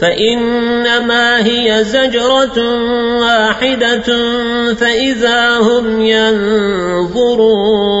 فإنما هي زجرة واحدة فإذا هم ينظرون